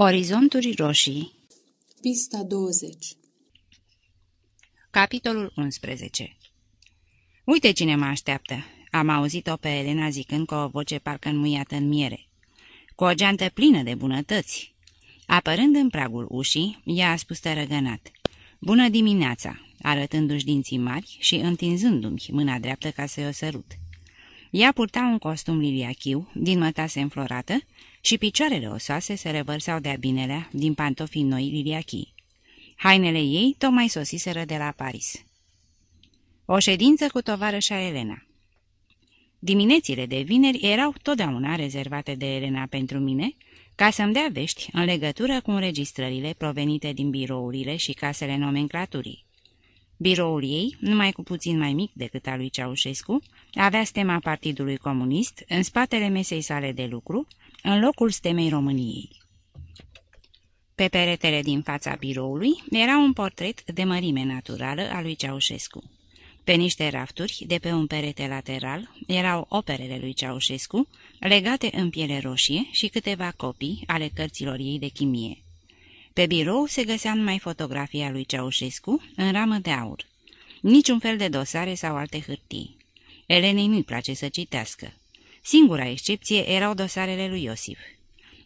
Orizonturi roșii Pista 20 Capitolul 11 Uite cine mă așteaptă!" Am auzit-o pe Elena zicând cu o voce parcă înmuiată în miere. Cu o geantă plină de bunătăți. Apărând în pragul ușii, ea a spus tărăgănat. Bună dimineața!" arătându-și dinții mari și întinzându-mi mâna dreaptă ca să-i o sărut. Ea purta un costum liliachiu, din mătase înflorată, și picioarele osoase se revărsau de-a binelea din pantofii noi liliachii. Hainele ei tocmai sosiseră de la Paris. O ședință cu tovarășa Elena Diminețile de vineri erau totdeauna rezervate de Elena pentru mine, ca să-mi dea vești în legătură cu înregistrările provenite din birourile și casele nomenclaturii. Biroul ei, numai cu puțin mai mic decât al lui Ceaușescu, avea stema Partidului Comunist în spatele mesei sale de lucru, în locul stemei României. Pe peretele din fața biroului era un portret de mărime naturală a lui Ceaușescu. Pe niște rafturi, de pe un perete lateral, erau operele lui Ceaușescu, legate în piele roșie și câteva copii ale cărților ei de chimie. Pe birou se găsea numai fotografia lui Ceaușescu în ramă de aur. Niciun fel de dosare sau alte hârtii. Elenei nu-i place să citească. Singura excepție erau dosarele lui Iosif.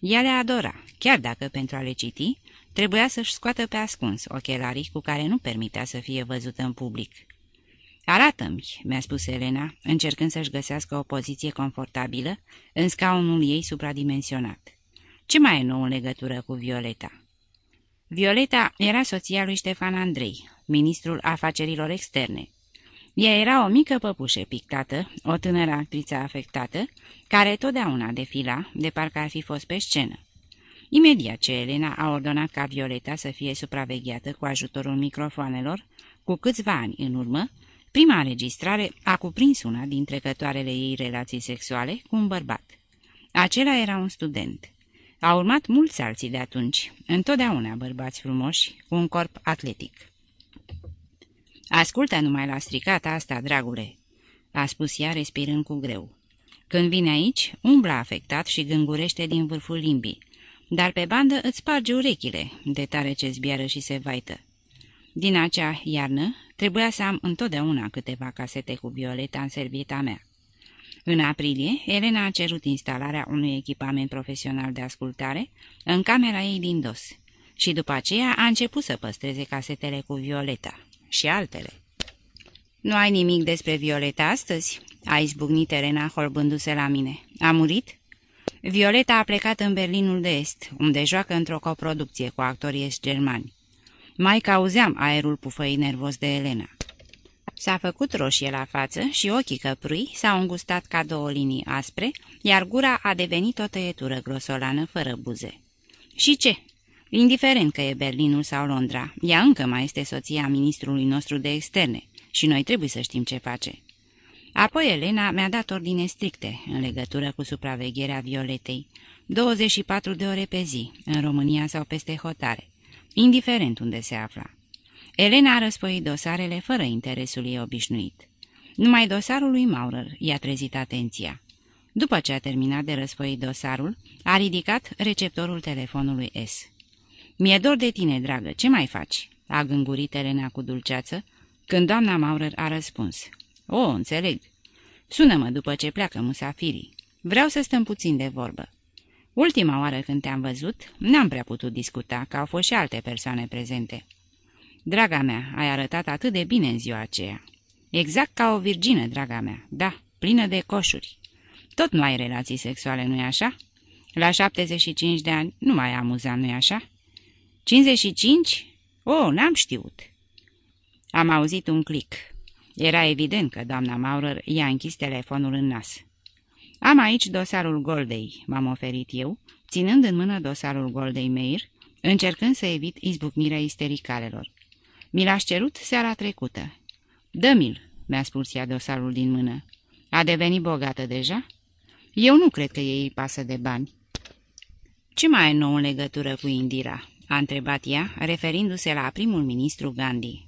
Ea le adora, chiar dacă pentru a le citi trebuia să-și scoată pe ascuns ochelarii cu care nu permitea să fie văzută în public. Arată-mi," mi-a spus Elena, încercând să-și găsească o poziție confortabilă în scaunul ei supradimensionat. Ce mai e nou în legătură cu Violeta?" Violeta era soția lui Ștefan Andrei, ministrul afacerilor externe. Ea era o mică păpușă pictată, o tânără actriță afectată, care totdeauna defila, de parcă ar fi fost pe scenă. Imediat ce Elena a ordonat ca Violeta să fie supravegheată cu ajutorul microfoanelor, cu câțiva ani în urmă, prima înregistrare a cuprins una din trecătoarele ei relații sexuale cu un bărbat. Acela era un student. A urmat mulți alții de atunci, întotdeauna bărbați frumoși, cu un corp atletic. Ascultă numai la stricata asta, dragule," a spus ea respirând cu greu. Când vine aici, umblă afectat și gângurește din vârful limbii, dar pe bandă îți sparge urechile, de tare ce zbiară și se vaită. Din acea iarnă, trebuia să am întotdeauna câteva casete cu Violeta în servieta mea. În aprilie, Elena a cerut instalarea unui echipament profesional de ascultare în camera ei din dos și după aceea a început să păstreze casetele cu Violeta și altele. Nu ai nimic despre Violeta astăzi?" a izbucnit Elena holbându-se la mine. A murit?" Violeta a plecat în Berlinul de Est, unde joacă într-o coproducție cu actorii germani. Mai cauzeam aerul pufăi nervos de Elena. S-a făcut roșie la față și ochii căprui s-au îngustat ca două linii aspre, iar gura a devenit o tăietură grosolană fără buze. Și ce? Indiferent că e Berlinul sau Londra, ea încă mai este soția ministrului nostru de externe și noi trebuie să știm ce face. Apoi Elena mi-a dat ordine stricte în legătură cu supravegherea Violetei, 24 de ore pe zi, în România sau peste hotare, indiferent unde se afla. Elena a răspăit dosarele fără interesul ei obișnuit. Numai dosarul lui Maurer i-a trezit atenția. După ce a terminat de răspăit dosarul, a ridicat receptorul telefonului S. Mi-e dor de tine, dragă, ce mai faci?" a gângurit Elena cu dulceață, când doamna Maurer a răspuns. O, înțeleg. Sună-mă după ce pleacă musafirii. Vreau să stăm puțin de vorbă. Ultima oară când te-am văzut, n-am prea putut discuta, că au fost și alte persoane prezente." Draga mea, ai arătat atât de bine în ziua aceea. Exact ca o virgină, draga mea, da, plină de coșuri. Tot nu ai relații sexuale, nu-i așa? La 75 de ani nu mai amuzam, nu-i așa? 55? Oh, n-am știut. Am auzit un click. Era evident că doamna Maurer i-a închis telefonul în nas. Am aici dosarul Goldei, m-am oferit eu, ținând în mână dosarul Goldei Meir, încercând să evit izbucnirea istericalelor. Mi l-aș cerut seara trecută. Dă-mi-l, mi-a spus ea dosarul din mână. A devenit bogată deja? Eu nu cred că ei pasă de bani. Ce mai e nou în legătură cu Indira? A întrebat ea, referindu-se la primul ministru Gandhi.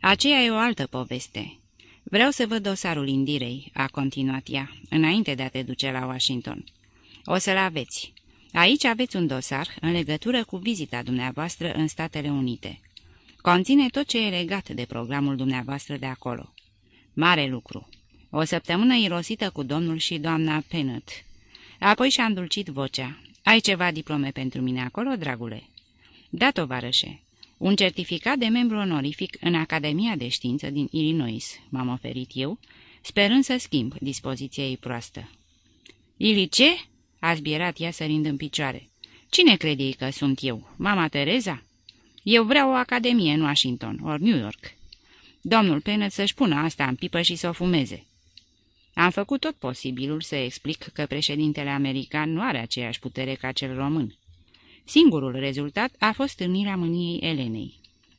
Aceea e o altă poveste. Vreau să văd dosarul Indirei, a continuat ea, înainte de a te duce la Washington. O să-l aveți. Aici aveți un dosar în legătură cu vizita dumneavoastră în Statele Unite. Conține tot ce e legat de programul dumneavoastră de acolo. Mare lucru. O săptămână irosită cu domnul și doamna Pennant. Apoi și-a îndulcit vocea. Ai ceva diplome pentru mine acolo, dragule?" Da, tovarășe. Un certificat de membru onorific în Academia de Știință din Illinois m-am oferit eu, sperând să schimb dispoziția ei proastă. Ili ce?" a zbierat ea sărind în picioare. Cine crede că sunt eu? Mama Tereza?" Eu vreau o academie în Washington, ori New York." Domnul Pennet să-și pună asta în pipă și să o fumeze." Am făcut tot posibilul să explic că președintele american nu are aceeași putere ca cel român. Singurul rezultat a fost stârnirea mâniei Elenei.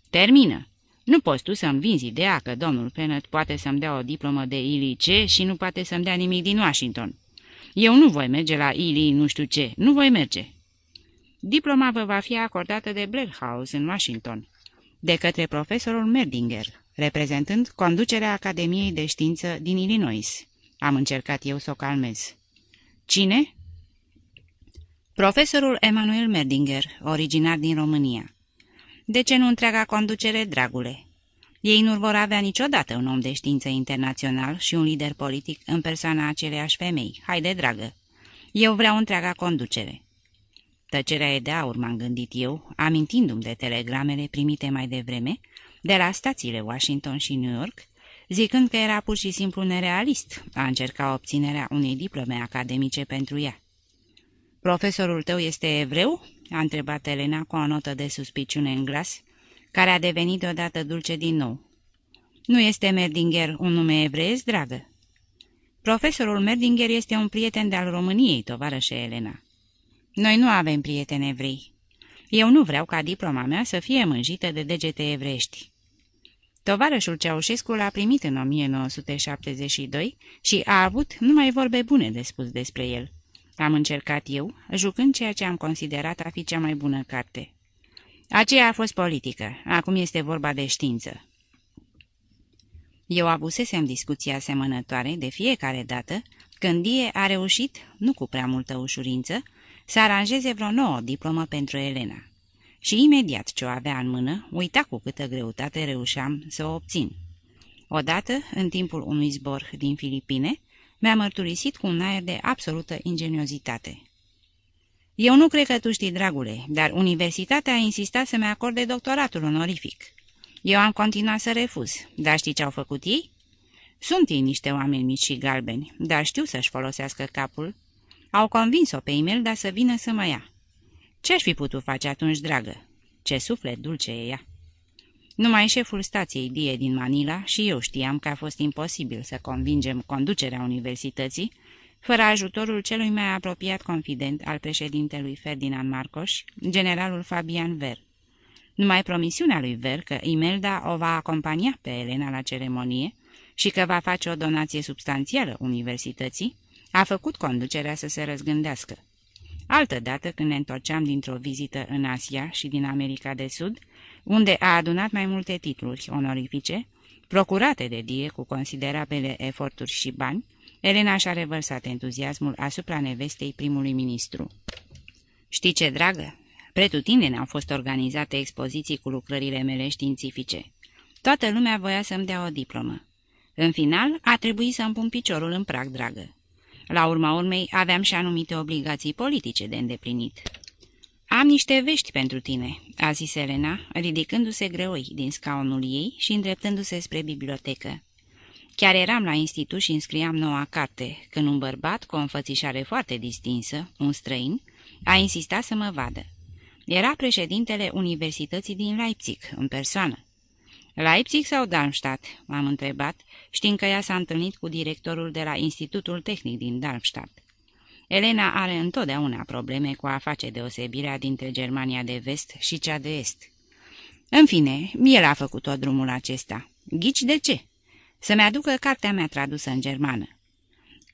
Termină! Nu poți tu să-mi vinzi ideea că domnul Pennet poate să-mi dea o diplomă de ILC și nu poate să-mi dea nimic din Washington. Eu nu voi merge la ILI nu știu ce, nu voi merge. Diploma vă va fi acordată de Blair House în Washington, de către profesorul Merdinger, reprezentând conducerea Academiei de Știință din Illinois. Am încercat eu să o calmez. Cine? Profesorul Emanuel Merdinger, originar din România. De ce nu întreaga conducere, dragule? Ei nu vor avea niciodată un om de știință internațional și un lider politic în persoana aceleiași femei. Haide, dragă! Eu vreau întreaga conducere. Tăcerea e de aur, m-am gândit eu, amintindu-mi de telegramele primite mai devreme, de la stațiile Washington și New York, zicând că era pur și simplu nerealist a încerca obținerea unei diplome academice pentru ea. Profesorul tău este evreu?" a întrebat Elena cu o notă de suspiciune în glas, care a devenit deodată dulce din nou. Nu este Merdinger un nume evreiesc, dragă?" Profesorul Merdinger este un prieten de-al României, tovarășe Elena. Noi nu avem prieteni evrei. Eu nu vreau ca diploma mea să fie mânjită de degete evrești. Tovarășul Ceaușescu l-a primit în 1972 și a avut numai vorbe bune de spus despre el. Am încercat eu, jucând ceea ce am considerat a fi cea mai bună carte. Aceea a fost politică, acum este vorba de știință. Eu avusesem discuții asemănătoare de fiecare dată când Die a reușit, nu cu prea multă ușurință, să aranjeze vreo nouă diplomă pentru Elena. Și imediat ce o avea în mână, uita cu câtă greutate reușeam să o obțin. Odată, în timpul unui zbor din Filipine, mi-a mărturisit cu un aer de absolută ingeniozitate. Eu nu cred că tu știi, dragule, dar universitatea a insistat să-mi acorde doctoratul onorific. Eu am continuat să refuz, dar știi ce au făcut ei? Sunt ei niște oameni mici și galbeni, dar știu să-și folosească capul. Au convins-o pe e-mail, să vină să mă ia. Ce-aș fi putut face atunci, dragă? Ce suflet dulce e ea! Numai șeful stației Die din Manila și eu știam că a fost imposibil să convingem conducerea universității fără ajutorul celui mai apropiat confident al președintelui Ferdinand Marcos, generalul Fabian Ver. Numai promisiunea lui Ver că Imelda o va acompania pe Elena la ceremonie și că va face o donație substanțială universității, a făcut conducerea să se răzgândească. Altădată, când ne întorceam dintr-o vizită în Asia și din America de Sud, unde a adunat mai multe titluri onorifice, procurate de Die cu considerabile eforturi și bani, Elena și-a revărsat entuziasmul asupra nevestei primului ministru. Știi ce, dragă? Pretutindeni au fost organizate expoziții cu lucrările mele științifice. Toată lumea voia să-mi dea o diplomă. În final, a trebuit să-mi pun piciorul în prag, dragă. La urma urmei, aveam și anumite obligații politice de îndeplinit. Am niște vești pentru tine," a zis Elena, ridicându-se greoi din scaunul ei și îndreptându-se spre bibliotecă. Chiar eram la institut și înscriam noua carte, când un bărbat cu o înfățișare foarte distinsă, un străin, a insistat să mă vadă. Era președintele Universității din Leipzig, în persoană. Leipzig sau Darmstadt?" m-am întrebat, știind că ea s-a întâlnit cu directorul de la Institutul Tehnic din Darmstadt. Elena are întotdeauna probleme cu a face deosebirea dintre Germania de vest și cea de est. În fine, el a făcut tot drumul acesta. Ghici de ce? Să-mi aducă cartea mea tradusă în germană.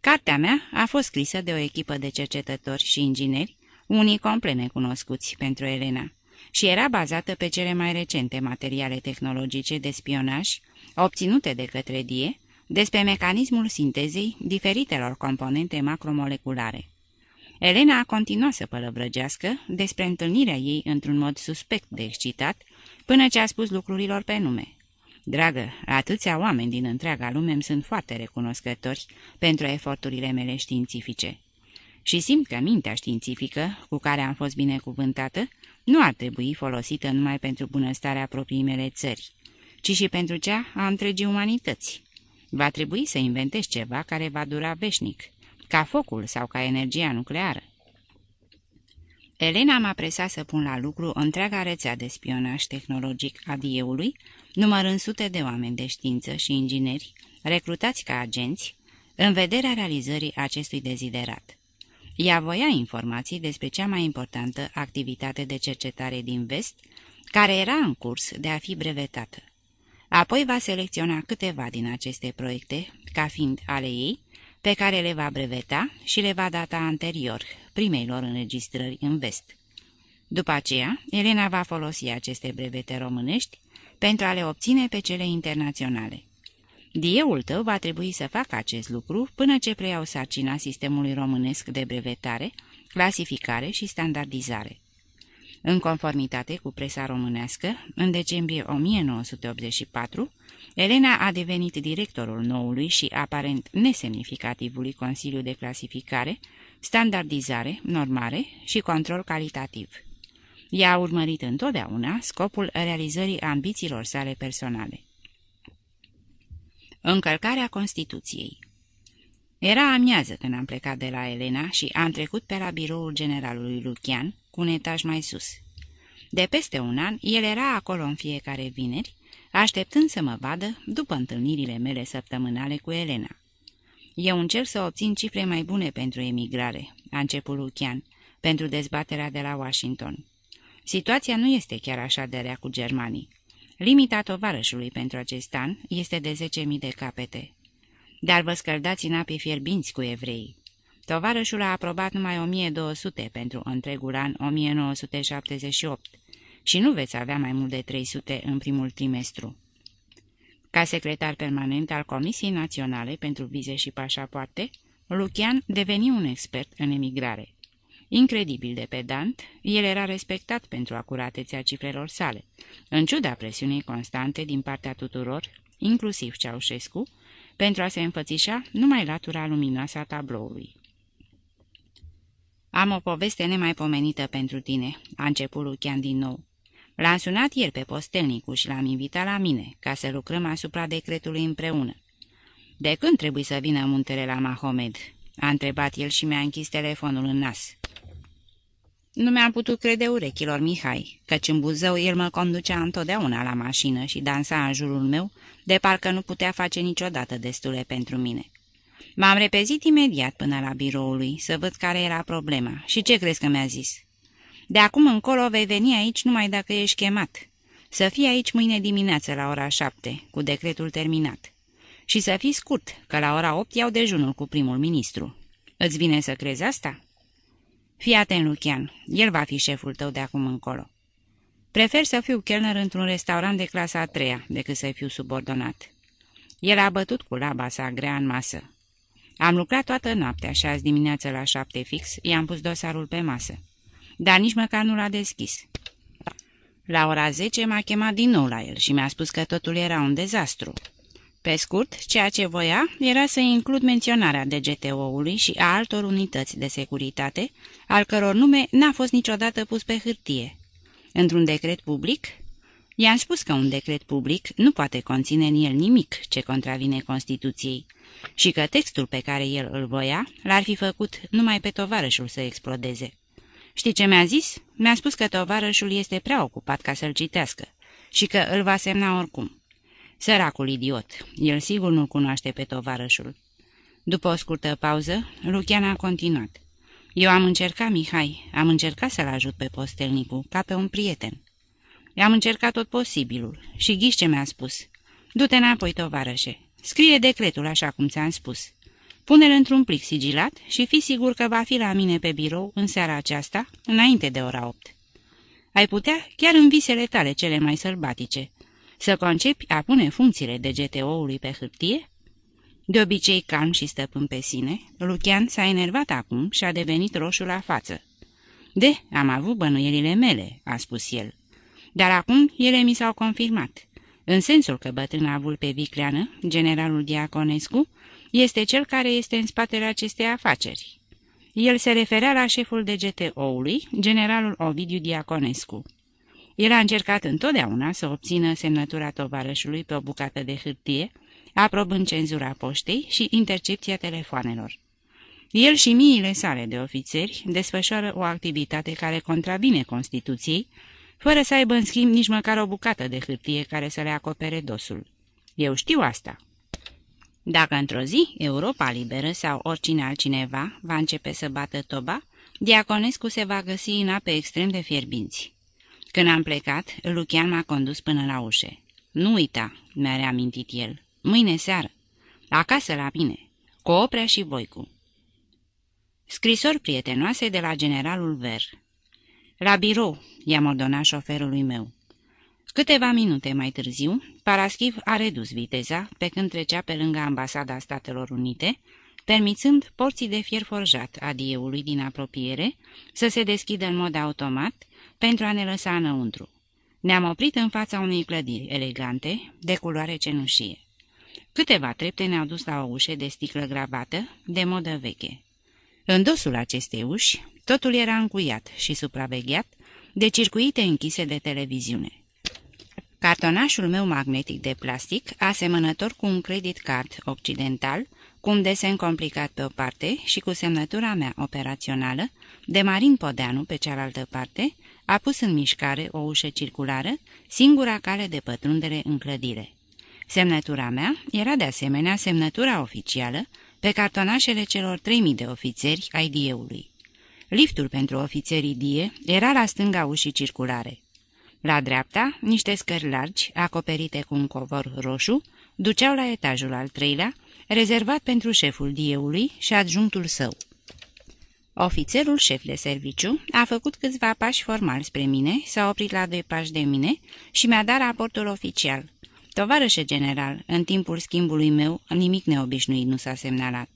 Cartea mea a fost scrisă de o echipă de cercetători și ingineri, unii complet necunoscuți pentru Elena, și era bazată pe cele mai recente materiale tehnologice de spionaj obținute de către Die despre mecanismul sintezei diferitelor componente macromoleculare. Elena a continuat să pălăvrăgească despre întâlnirea ei într-un mod suspect de excitat, până ce a spus lucrurilor pe nume. Dragă, atâția oameni din întreaga lume îmi sunt foarte recunoscători pentru eforturile mele științifice. Și simt că mintea științifică, cu care am fost binecuvântată, nu ar trebui folosită numai pentru bunăstarea proprii mele țări, ci și pentru cea a întregii umanități. Va trebui să inventezi ceva care va dura veșnic, ca focul sau ca energia nucleară. Elena m-a presat să pun la lucru întreaga rețea de spionaj tehnologic a DIE-ului, numărând sute de oameni de știință și ingineri, recrutați ca agenți, în vederea realizării acestui deziderat. Ea voia informații despre cea mai importantă activitate de cercetare din vest, care era în curs de a fi brevetată. Apoi va selecționa câteva din aceste proiecte, ca fiind ale ei, pe care le va breveta și le va data anterior primeilor înregistrări în vest. După aceea, Elena va folosi aceste brevete românești pentru a le obține pe cele internaționale. Dieul tău va trebui să facă acest lucru până ce preiau sarcina sistemului românesc de brevetare, clasificare și standardizare. În conformitate cu presa românească, în decembrie 1984, Elena a devenit directorul noului și aparent nesemnificativului Consiliu de Clasificare, Standardizare, Normare și Control Calitativ. Ea a urmărit întotdeauna scopul realizării ambițiilor sale personale. Încălcarea Constituției Era amiază când am plecat de la Elena și am trecut pe la biroul generalului Lucian, cu un etaj mai sus. De peste un an, el era acolo în fiecare vineri, așteptând să mă vadă după întâlnirile mele săptămânale cu Elena. Eu încerc să obțin cifre mai bune pentru emigrare, a început Lucian, pentru dezbaterea de la Washington. Situația nu este chiar așa de rea cu germanii. Limita tovarășului pentru acest an este de 10.000 de capete. Dar vă scăldați în ape fierbinți cu evrei. Tovarășul a aprobat numai 1200 pentru întregul an 1978 și nu veți avea mai mult de 300 în primul trimestru. Ca secretar permanent al Comisiei Naționale pentru Vize și Pașapoarte, Lucian deveni un expert în emigrare. Incredibil de pedant, el era respectat pentru acuratețea cifrelor sale, în ciuda presiunii constante din partea tuturor, inclusiv Ceaușescu, pentru a se înfățișa numai latura luminoasă a tabloului. Am o poveste nemaipomenită pentru tine," a început Lucian din nou. L-am sunat ieri pe postelnicuș și l-am invitat la mine, ca să lucrăm asupra decretului împreună. De când trebuie să vină muntele la Mahomed?" a întrebat el și mi-a închis telefonul în nas. Nu mi-am putut crede urechilor Mihai, căci în Buzău el mă conducea întotdeauna la mașină și dansa în jurul meu, de parcă nu putea face niciodată destule pentru mine. M-am repezit imediat până la biroul lui să văd care era problema și ce crezi că mi-a zis. De acum încolo vei veni aici numai dacă ești chemat. Să fii aici mâine dimineață la ora șapte, cu decretul terminat. Și să fii scurt, că la ora opt iau dejunul cu primul ministru. Îți vine să crezi asta?" Fii atent, Lucian, el va fi șeful tău de acum încolo. Prefer să fiu chelner într-un restaurant de clasa a treia decât să fiu subordonat. El a bătut cu laba sa grea în masă. Am lucrat toată noaptea și azi dimineață la șapte fix i-am pus dosarul pe masă. Dar nici măcar nu l-a deschis. La ora zece m-a chemat din nou la el și mi-a spus că totul era un dezastru. Pe scurt, ceea ce voia era să includ menționarea DGTO-ului și a altor unități de securitate, al căror nume n-a fost niciodată pus pe hârtie. Într-un decret public? I-am spus că un decret public nu poate conține în el nimic ce contravine Constituției și că textul pe care el îl voia l-ar fi făcut numai pe tovarășul să explodeze. Știi ce mi-a zis? Mi-a spus că tovarășul este prea ocupat ca să-l citească și că îl va semna oricum. Săracul idiot, el sigur nu cunoaște pe tovarășul. După o scurtă pauză, Lucian a continuat. Eu am încercat, Mihai, am încercat să-l ajut pe postelnicu, ca pe un prieten. I-am încercat tot posibilul și ghiși ce mi-a spus. Du-te înapoi, tovarășe, scrie decretul așa cum ți-am spus. Pune-l într-un plic sigilat și fi sigur că va fi la mine pe birou în seara aceasta, înainte de ora opt. Ai putea, chiar în visele tale cele mai sălbatice, să concepi a pune funcțiile de GTO-ului pe hârtie? De obicei calm și stăpân pe sine, Lucian s-a enervat acum și a devenit roșu la față. De, am avut bănuielile mele," a spus el. Dar acum ele mi s-au confirmat. În sensul că bătrâna vulpe vicleană, generalul Diaconescu, este cel care este în spatele acestei afaceri. El se referea la șeful DGTO-ului, generalul Ovidiu Diaconescu. El a încercat întotdeauna să obțină semnătura tovarășului pe o bucată de hârtie, aprobând cenzura poștei și intercepția telefoanelor. El și miile sale de ofițeri desfășoară o activitate care contravine Constituției, fără să aibă în schimb nici măcar o bucată de hârtie care să le acopere dosul. Eu știu asta. Dacă într-o zi Europa Liberă sau oricine altcineva va începe să bată toba, Diaconescu se va găsi în ape extrem de fierbinți. Când am plecat, Lucian m-a condus până la ușe. Nu uita, mi-a reamintit el, mâine seară, acasă la mine, cu Oprea și Voicu. Scrisori prietenoase de la generalul Ver. La birou, i-am ordonat șoferului meu. Câteva minute mai târziu, Paraschiv a redus viteza pe când trecea pe lângă ambasada Statelor Unite, permițând porții de fier forjat adieului din apropiere să se deschidă în mod automat pentru a ne lăsa înăuntru. Ne-am oprit în fața unei clădiri elegante, de culoare cenușie. Câteva trepte ne-au dus la o ușă de sticlă gravată, de modă veche. În dosul acestei uși, totul era încuiat și supravegheat de circuite închise de televiziune. Cartonașul meu magnetic de plastic, asemănător cu un credit card occidental, cu un desen complicat pe o parte și cu semnătura mea operațională, de Marin Podeanu pe cealaltă parte, a pus în mișcare o ușă circulară, singura cale de pătrundere în clădire. Semnătura mea era de asemenea semnătura oficială pe cartonașele celor 3000 de ofițeri ai DIE-ului. Liftul pentru ofițerii DIE era la stânga ușii circulare. La dreapta, niște scări largi, acoperite cu un covor roșu, duceau la etajul al treilea, rezervat pentru șeful dieului și adjunctul său. Ofițerul șef de serviciu a făcut câțiva pași formali spre mine, s-a oprit la doi pași de mine și mi-a dat raportul oficial. Tovarășe general, în timpul schimbului meu, nimic neobișnuit nu s-a semnalat.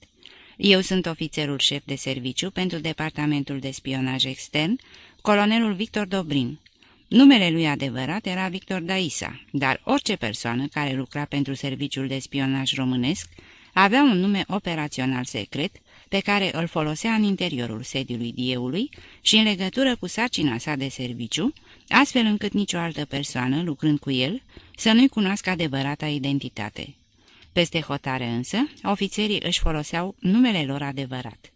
Eu sunt ofițerul șef de serviciu pentru Departamentul de Spionaj Extern, colonelul Victor Dobrin. Numele lui adevărat era Victor Daisa, dar orice persoană care lucra pentru serviciul de spionaj românesc avea un nume operațional secret pe care îl folosea în interiorul sediului dieului și în legătură cu sarcina sa de serviciu, astfel încât nicio altă persoană, lucrând cu el, să nu-i cunoască adevărata identitate. Peste hotare însă, ofițerii își foloseau numele lor adevărat.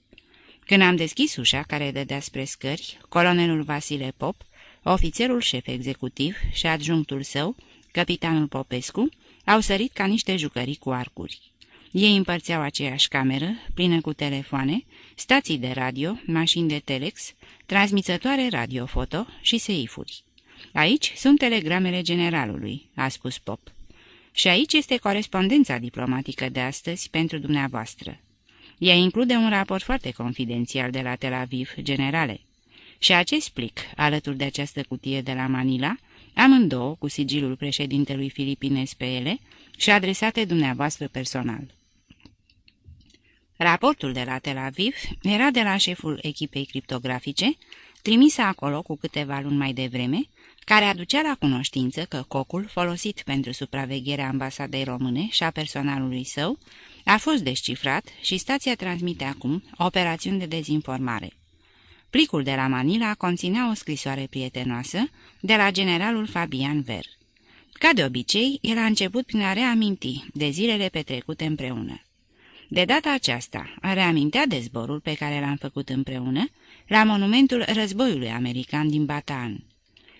Când am deschis ușa care dădea spre scări, colonelul Vasile Pop, ofițerul șef executiv și adjunctul său, capitanul Popescu, au sărit ca niște jucării cu arcuri. Ei împărțeau aceeași cameră, plină cu telefoane, stații de radio, mașini de telex, transmițătoare radio-foto și seifuri. Aici sunt telegramele generalului," a spus Pop. Și aici este corespondența diplomatică de astăzi pentru dumneavoastră. Ea include un raport foarte confidențial de la Tel Aviv, generale. Și acest plic, alături de această cutie de la Manila, amândouă cu sigilul președintelui filipinez pe ele și adresate dumneavoastră personal. Raportul de la Tel Aviv era de la șeful echipei criptografice, trimisă acolo cu câteva luni mai devreme, care aducea la cunoștință că cocul folosit pentru supravegherea ambasadei române și a personalului său a fost descifrat și stația transmite acum operațiuni de dezinformare. Plicul de la Manila conținea o scrisoare prietenoasă de la generalul Fabian Ver. Ca de obicei, el a început prin a reaminti de zilele petrecute împreună. De data aceasta, reamintea de zborul pe care l-am făcut împreună la monumentul războiului american din Bataan.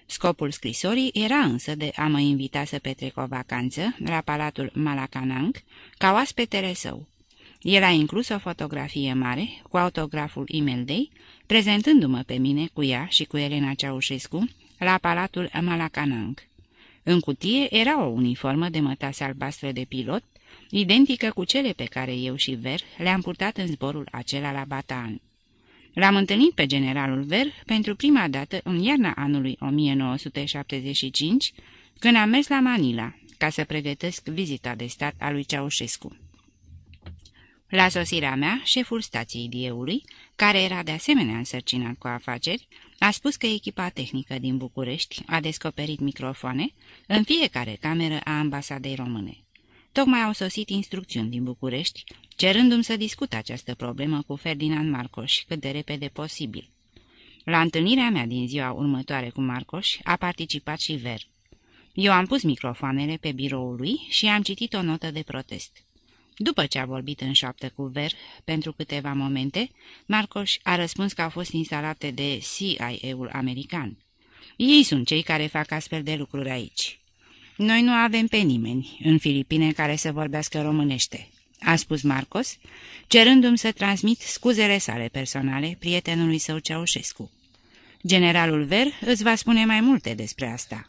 Scopul scrisorii era însă de a mă invita să petrec o vacanță la palatul Malacanang ca oaspetele său. El a inclus o fotografie mare cu autograful Imeldei, prezentându-mă pe mine cu ea și cu Elena Ceaușescu la palatul Malacanang. În cutie era o uniformă de mătase albastră de pilot, identică cu cele pe care eu și Ver le-am purtat în zborul acela la Bataan. L-am întâlnit pe generalul Ver pentru prima dată în iarna anului 1975, când am mers la Manila, ca să pregătesc vizita de stat a lui Ceaușescu. La sosirea mea, șeful stației dieului, care era de asemenea însărcinat cu afaceri, a spus că echipa tehnică din București a descoperit microfoane în fiecare cameră a ambasadei române. Tocmai au sosit instrucțiuni din București, cerându-mi să discut această problemă cu Ferdinand Marcoș cât de repede posibil. La întâlnirea mea din ziua următoare cu Marcoș a participat și Ver. Eu am pus microfoanele pe biroul lui și am citit o notă de protest. După ce a vorbit în șoaptă cu Ver pentru câteva momente, Marcoș a răspuns că au fost instalate de CIA-ul american. Ei sunt cei care fac astfel de lucruri aici. Noi nu avem pe nimeni în Filipine care să vorbească românește, a spus Marcos, cerându-mi să transmit scuzele sale personale prietenului său Ceaușescu. Generalul Ver îți va spune mai multe despre asta.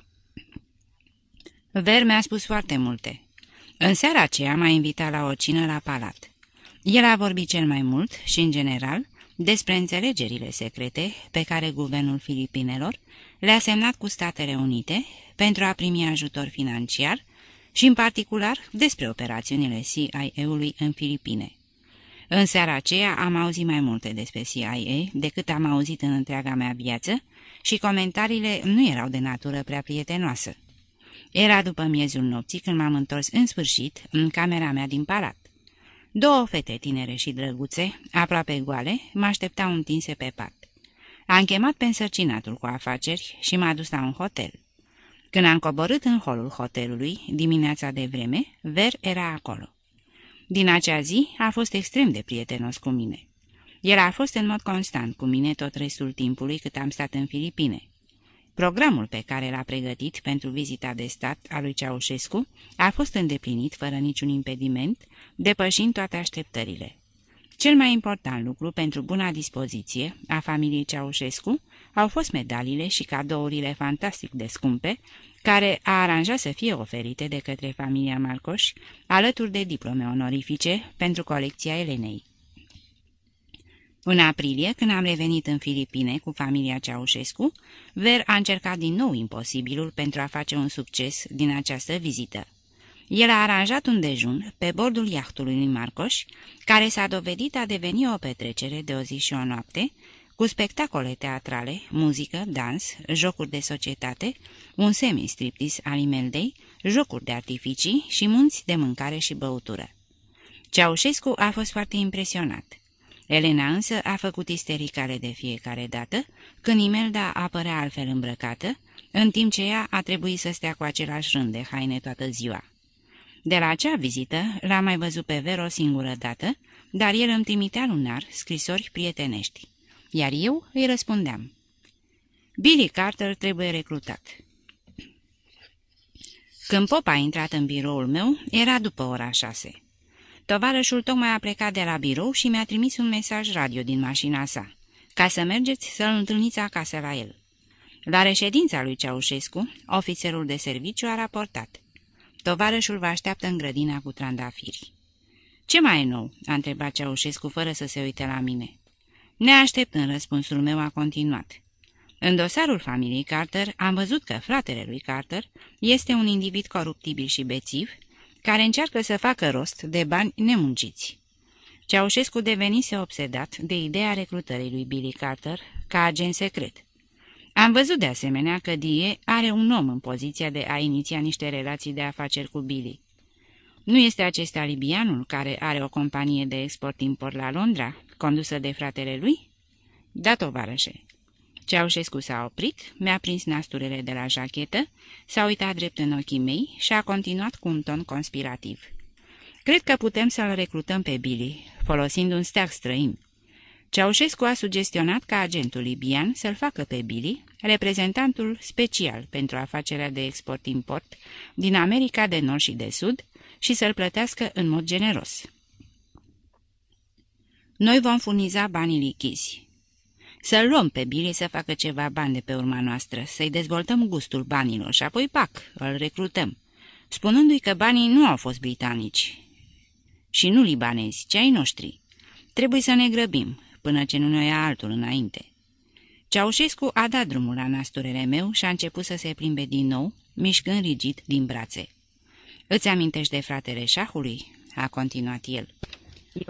Ver mi-a spus foarte multe. În seara aceea m-a invitat la o cină la palat. El a vorbit cel mai mult și, în general, despre înțelegerile secrete pe care guvernul Filipinelor le-a semnat cu Statele Unite pentru a primi ajutor financiar și, în particular, despre operațiunile CIA-ului în Filipine. În seara aceea am auzit mai multe despre CIA decât am auzit în întreaga mea viață și comentariile nu erau de natură prea prietenoasă. Era după miezul nopții când m-am întors în sfârșit în camera mea din palat. Două fete tinere și drăguțe, aproape goale, mă așteptau întinse pe pat. Am chemat pe însărcinatul cu afaceri și m-a dus la un hotel. Când am coborât în holul hotelului, dimineața de vreme, Ver era acolo. Din acea zi a fost extrem de prietenos cu mine. El a fost în mod constant cu mine tot restul timpului cât am stat în Filipine. Programul pe care l-a pregătit pentru vizita de stat a lui Ceaușescu a fost îndeplinit fără niciun impediment, depășind toate așteptările. Cel mai important lucru pentru buna dispoziție a familiei Ceaușescu au fost medaliile și cadourile fantastic de scumpe, care a aranjat să fie oferite de către familia Marcoș, alături de diplome onorifice pentru colecția Elenei. În aprilie, când am revenit în Filipine cu familia Ceaușescu, Ver a încercat din nou imposibilul pentru a face un succes din această vizită. El a aranjat un dejun pe bordul iahtului lui Marcoș, care s-a dovedit a deveni o petrecere de o zi și o noapte, cu spectacole teatrale, muzică, dans, jocuri de societate, un semi-striptis al Imeldei, jocuri de artificii și munți de mâncare și băutură. Ceaușescu a fost foarte impresionat. Elena însă a făcut istericale de fiecare dată, când Imelda apărea altfel îmbrăcată, în timp ce ea a trebuit să stea cu același rând de haine toată ziua. De la acea vizită l-am mai văzut pe Vero o singură dată, dar el îmi trimitea lunar scrisori prietenești, iar eu îi răspundeam. Billy Carter trebuie recrutat. Când Pop a intrat în biroul meu, era după ora șase. Tovarășul tocmai a plecat de la birou și mi-a trimis un mesaj radio din mașina sa, ca să mergeți să-l întâlniți acasă la el. La reședința lui Ceaușescu, ofițerul de serviciu a raportat. Tovarășul vă așteaptă în grădina cu trandafiri. Ce mai e nou?" a întrebat Ceaușescu fără să se uite la mine. în răspunsul meu a continuat. În dosarul familiei Carter am văzut că fratele lui Carter este un individ coruptibil și bețiv, care încearcă să facă rost de bani nemunciți. Ceaușescu devenise obsedat de ideea recrutării lui Billy Carter ca agent secret. Am văzut de asemenea că Die are un om în poziția de a iniția niște relații de afaceri cu Billy. Nu este acesta libianul care are o companie de export-import la Londra, condusă de fratele lui? Da, tovarășe. Ceaușescu s-a oprit, mi-a prins nasturele de la jachetă, s-a uitat drept în ochii mei și a continuat cu un ton conspirativ. Cred că putem să-l recrutăm pe Billy, folosind un steag străin. Ceaușescu a sugestionat ca agentul libian să-l facă pe Billy, reprezentantul special pentru afacerea de export-import din America de Nord și de Sud, și să-l plătească în mod generos. Noi vom furniza banii lichizi. Să-l luăm pe Billy să facă ceva bani de pe urma noastră, să-i dezvoltăm gustul banilor și apoi, pac, îl recrutăm, spunându-i că banii nu au fost britanici și nu libanezi, ci ai noștri. Trebuie să ne grăbim, până ce nu ne ia altul înainte. Ceaușescu a dat drumul la nasturele meu și a început să se plimbe din nou, mișcând rigid din brațe. Îți amintești de fratele șahului?" a continuat el.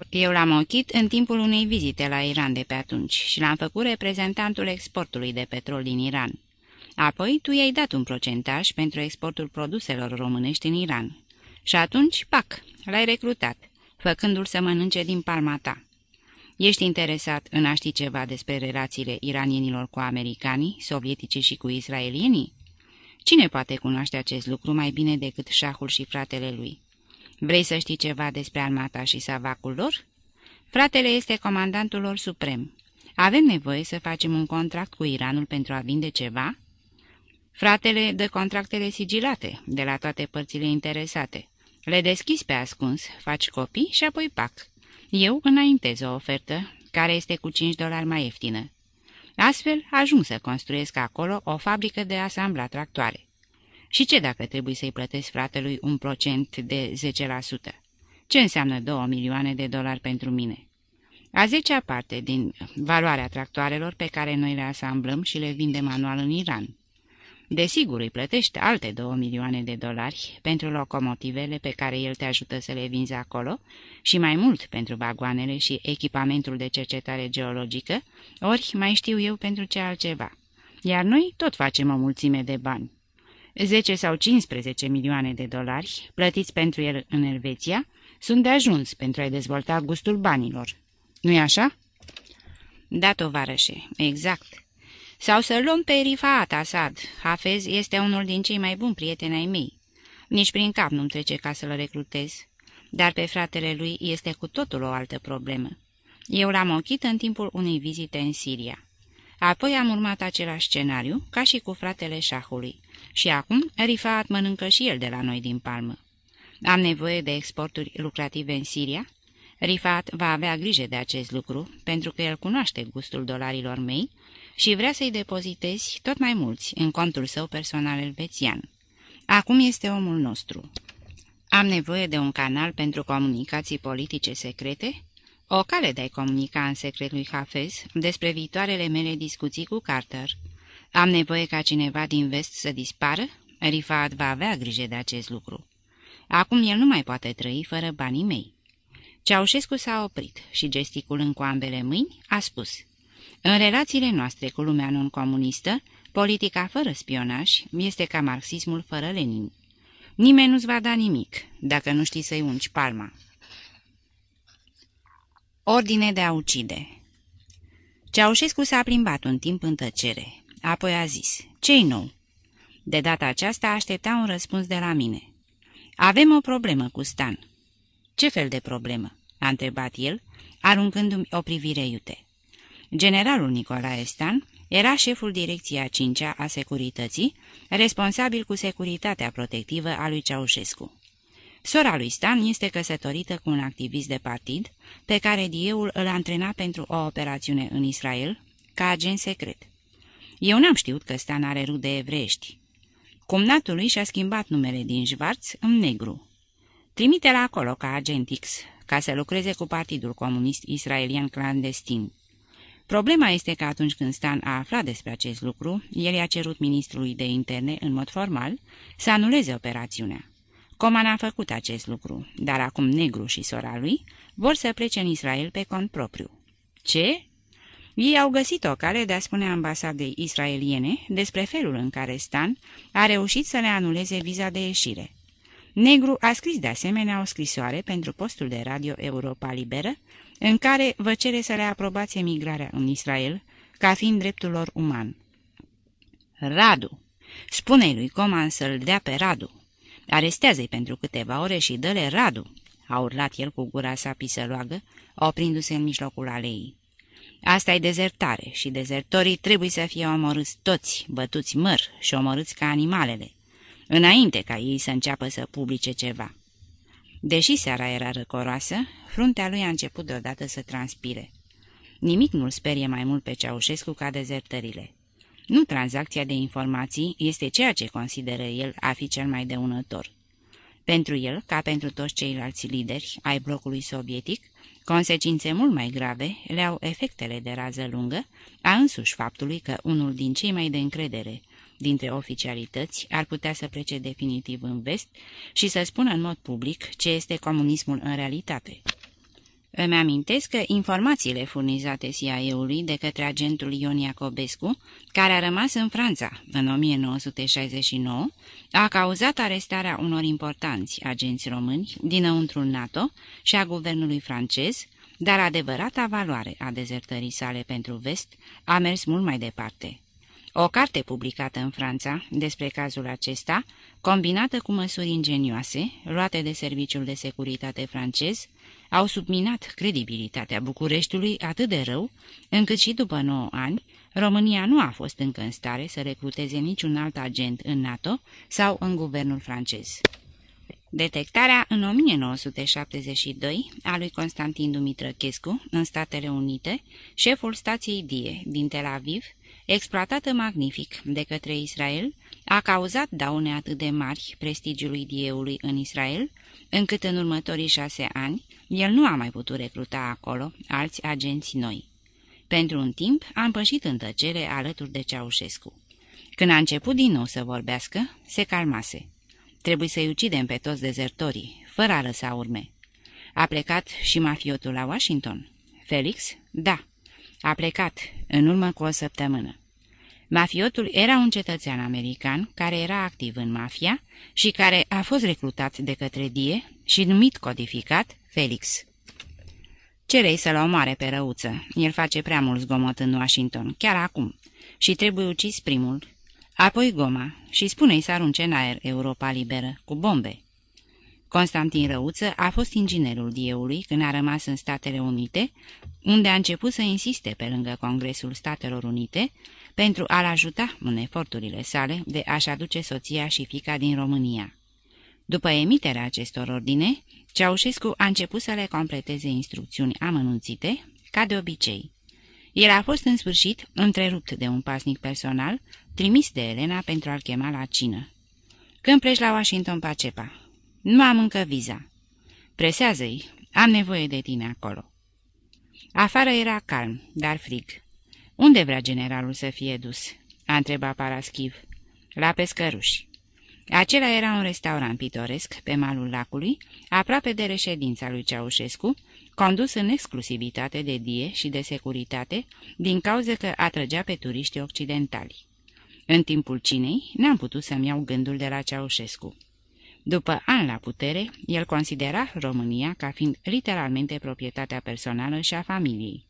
Eu l-am ochit în timpul unei vizite la Iran de pe atunci și l-am făcut reprezentantul exportului de petrol din Iran. Apoi tu i-ai dat un procentaj pentru exportul produselor românești în Iran. Și atunci, pac, l-ai recrutat, făcându-l să mănânce din palma ta. Ești interesat în a ști ceva despre relațiile iranienilor cu americanii, sovietici și cu israelienii? Cine poate cunoaște acest lucru mai bine decât șahul și fratele lui? Vrei să știi ceva despre armata și savacul lor? Fratele este comandantul lor suprem. Avem nevoie să facem un contract cu Iranul pentru a vinde ceva? Fratele dă contractele sigilate de la toate părțile interesate. Le deschizi pe ascuns, faci copii și apoi pac. Eu înaintez o ofertă care este cu 5 dolari mai ieftină. Astfel, ajung să construiesc acolo o fabrică de asambla tractoare. Și ce dacă trebuie să-i plătesc fratelui un procent de 10%? Ce înseamnă 2 milioane de dolari pentru mine? A zecea parte din valoarea tractoarelor pe care noi le asamblăm și le vindem anual în Iran. Desigur, îi plătești alte 2 milioane de dolari pentru locomotivele pe care el te ajută să le vinzi acolo și mai mult pentru vagoanele și echipamentul de cercetare geologică, ori mai știu eu pentru ce altceva. Iar noi tot facem o mulțime de bani. 10 sau 15 milioane de dolari, plătiți pentru el în Elveția, sunt de ajuns pentru a-i dezvolta gustul banilor. Nu-i așa? Da, tovarășe, exact. Sau să luăm pe Rifaat Asad. Hafez este unul din cei mai buni prieteni ai mei. Nici prin cap nu-mi trece ca să-l recrutez. Dar pe fratele lui este cu totul o altă problemă. Eu l-am ochit în timpul unei vizite în Siria. Apoi am urmat același scenariu, ca și cu fratele șahului. Și acum Rifaat mănâncă și el de la noi din palmă. Am nevoie de exporturi lucrative în Siria? Rifat va avea grijă de acest lucru, pentru că el cunoaște gustul dolarilor mei și vrea să-i depozitezi tot mai mulți în contul său personal elvețian. Acum este omul nostru. Am nevoie de un canal pentru comunicații politice secrete? O cale de a-i comunica în secret lui Hafez despre viitoarele mele discuții cu Carter. Am nevoie ca cineva din vest să dispară? Rifat va avea grijă de acest lucru. Acum el nu mai poate trăi fără banii mei. Ceaușescu s-a oprit și, gesticulând cu ambele mâini, a spus În relațiile noastre cu lumea non-comunistă, politica fără spionaj este ca marxismul fără Lenin. Nimeni nu-ți va da nimic, dacă nu știi să-i ungi palma. Ordine de a ucide Ceaușescu s-a plimbat un timp în tăcere. Apoi a zis, ce-i nou? De data aceasta aștepta un răspuns de la mine. Avem o problemă cu Stan. Ce fel de problemă?" a întrebat el, aruncându-mi o privire iute. Generalul Nicolae Stan era șeful direcției a cincea a securității, responsabil cu securitatea protectivă a lui Ceaușescu. Sora lui Stan este căsătorită cu un activist de partid, pe care Dieul îl antrena pentru o operațiune în Israel, ca agent secret. Eu n-am știut că Stan are rude evrești. Cumnatul lui și-a schimbat numele din Schwarz în negru. Trimite-l acolo ca agent X, ca să lucreze cu Partidul Comunist Israelian clandestin. Problema este că atunci când Stan a aflat despre acest lucru, el i-a cerut ministrului de interne, în mod formal, să anuleze operațiunea. Coman a făcut acest lucru, dar acum Negru și sora lui vor să plece în Israel pe cont propriu. Ce? Ei au găsit o cale de a spune ambasadei israeliene despre felul în care Stan a reușit să le anuleze viza de ieșire. Negru a scris de asemenea o scrisoare pentru postul de radio Europa Liberă, în care vă cere să le aprobați emigrarea în Israel, ca fiind dreptul lor uman. Radu! Spune-i lui Coman să-l dea pe Radu. Arestează-i pentru câteva ore și dă-le Radu, a urlat el cu gura sa pisăloagă, oprindu-se în mijlocul aleii. Asta e dezertare și dezertorii trebuie să fie omorâți toți, bătuți măr și omorâți ca animalele înainte ca ei să înceapă să publice ceva. Deși seara era răcoroasă, fruntea lui a început deodată să transpire. Nimic nu-l sperie mai mult pe Ceaușescu ca dezertările. Nu tranzacția de informații este ceea ce consideră el a fi cel mai dăunător. Pentru el, ca pentru toți ceilalți lideri ai blocului sovietic, consecințe mult mai grave le-au efectele de rază lungă a însuși faptului că unul din cei mai de încredere, dintre oficialități ar putea să plece definitiv în vest și să spună în mod public ce este comunismul în realitate. Îmi amintesc că informațiile furnizate CIA-ului de către agentul Ion Iacobescu, care a rămas în Franța în 1969, a cauzat arestarea unor importanți agenți români dinăuntrul NATO și a guvernului francez, dar adevărata valoare a dezertării sale pentru vest a mers mult mai departe. O carte publicată în Franța despre cazul acesta, combinată cu măsuri ingenioase luate de Serviciul de Securitate francez, au subminat credibilitatea Bucureștiului atât de rău, încât și după 9 ani, România nu a fost încă în stare să recruteze niciun alt agent în NATO sau în guvernul francez. Detectarea în 1972 a lui Constantin Dumitrăchescu în Statele Unite, șeful stației DIE din Tel Aviv, exploatată magnific de către Israel, a cauzat daune atât de mari prestigiului dieului în Israel, încât în următorii șase ani el nu a mai putut recruta acolo alți agenți noi. Pentru un timp am pășit în tăcere alături de Ceaușescu. Când a început din nou să vorbească, se calmase. Trebuie să-i ucidem pe toți dezertorii, fără a lăsa urme. A plecat și mafiotul la Washington? Felix? Da. A plecat, în urmă cu o săptămână. Mafiotul era un cetățean american care era activ în mafia și care a fost recrutat de către Die și numit codificat Felix. Cerei să-l omoare pe răuță. El face prea mult zgomot în Washington, chiar acum, și trebuie ucis primul. Apoi Goma și spune-i să arunce în aer Europa liberă, cu bombe. Constantin Răuță a fost inginerul dieului când a rămas în Statele Unite, unde a început să insiste pe lângă Congresul Statelor Unite pentru a-l ajuta în eforturile sale de a-și aduce soția și fica din România. După emiterea acestor ordine, Ceaușescu a început să le completeze instrucțiuni amănunțite, ca de obicei. El a fost în sfârșit întrerupt de un pasnic personal, trimis de Elena pentru a-l chema la cină. Când pleci la Washington, Pacepa?" Nu am încă viza." Presează-i, am nevoie de tine acolo." Afară era calm, dar frig. Unde vrea generalul să fie dus?" a întrebat Paraschiv. La pescăruși." Acela era un restaurant pitoresc pe malul lacului, aproape de reședința lui Ceaușescu, condus în exclusivitate de die și de securitate, din cauza că atrăgea pe turiști occidentali. În timpul cinei n-am putut să-mi iau gândul de la Ceaușescu. După ani la putere, el considera România ca fiind literalmente proprietatea personală și a familiei.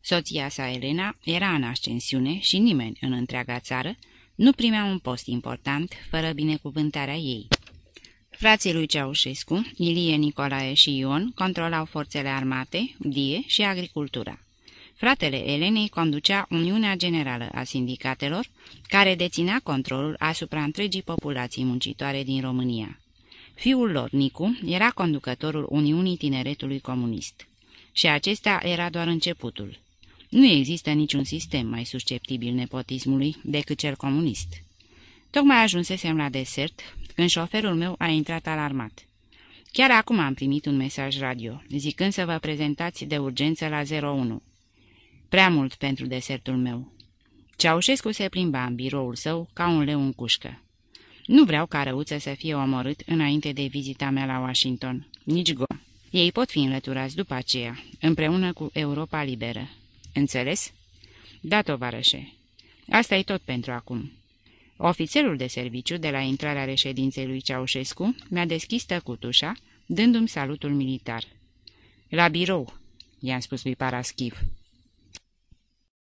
Soția sa, Elena, era în ascensiune și nimeni în întreaga țară nu primea un post important fără binecuvântarea ei. Frații lui Ceaușescu, Ilie, Nicolae și Ion, controlau forțele armate, die și agricultura. Fratele Elenei conducea Uniunea Generală a Sindicatelor, care deținea controlul asupra întregii populații muncitoare din România. Fiul lor, Nicu, era conducătorul Uniunii Tineretului Comunist. Și acesta era doar începutul. Nu există niciun sistem mai susceptibil nepotismului decât cel comunist. Tocmai ajunsesem la desert când șoferul meu a intrat alarmat. Chiar acum am primit un mesaj radio, zicând să vă prezentați de urgență la 01. Prea mult pentru desertul meu. Ceaușescu se plimba în biroul său ca un leu în cușcă. Nu vreau ca răuță să fie omorât înainte de vizita mea la Washington. Nici go. Ei pot fi înlăturați după aceea, împreună cu Europa Liberă. Înțeles? Da, tovarășe. Asta e tot pentru acum. Ofițerul de serviciu de la intrarea reședinței lui Ceaușescu mi-a deschis tăcutușa, dându-mi salutul militar. La birou, i-am spus lui Paraschiv.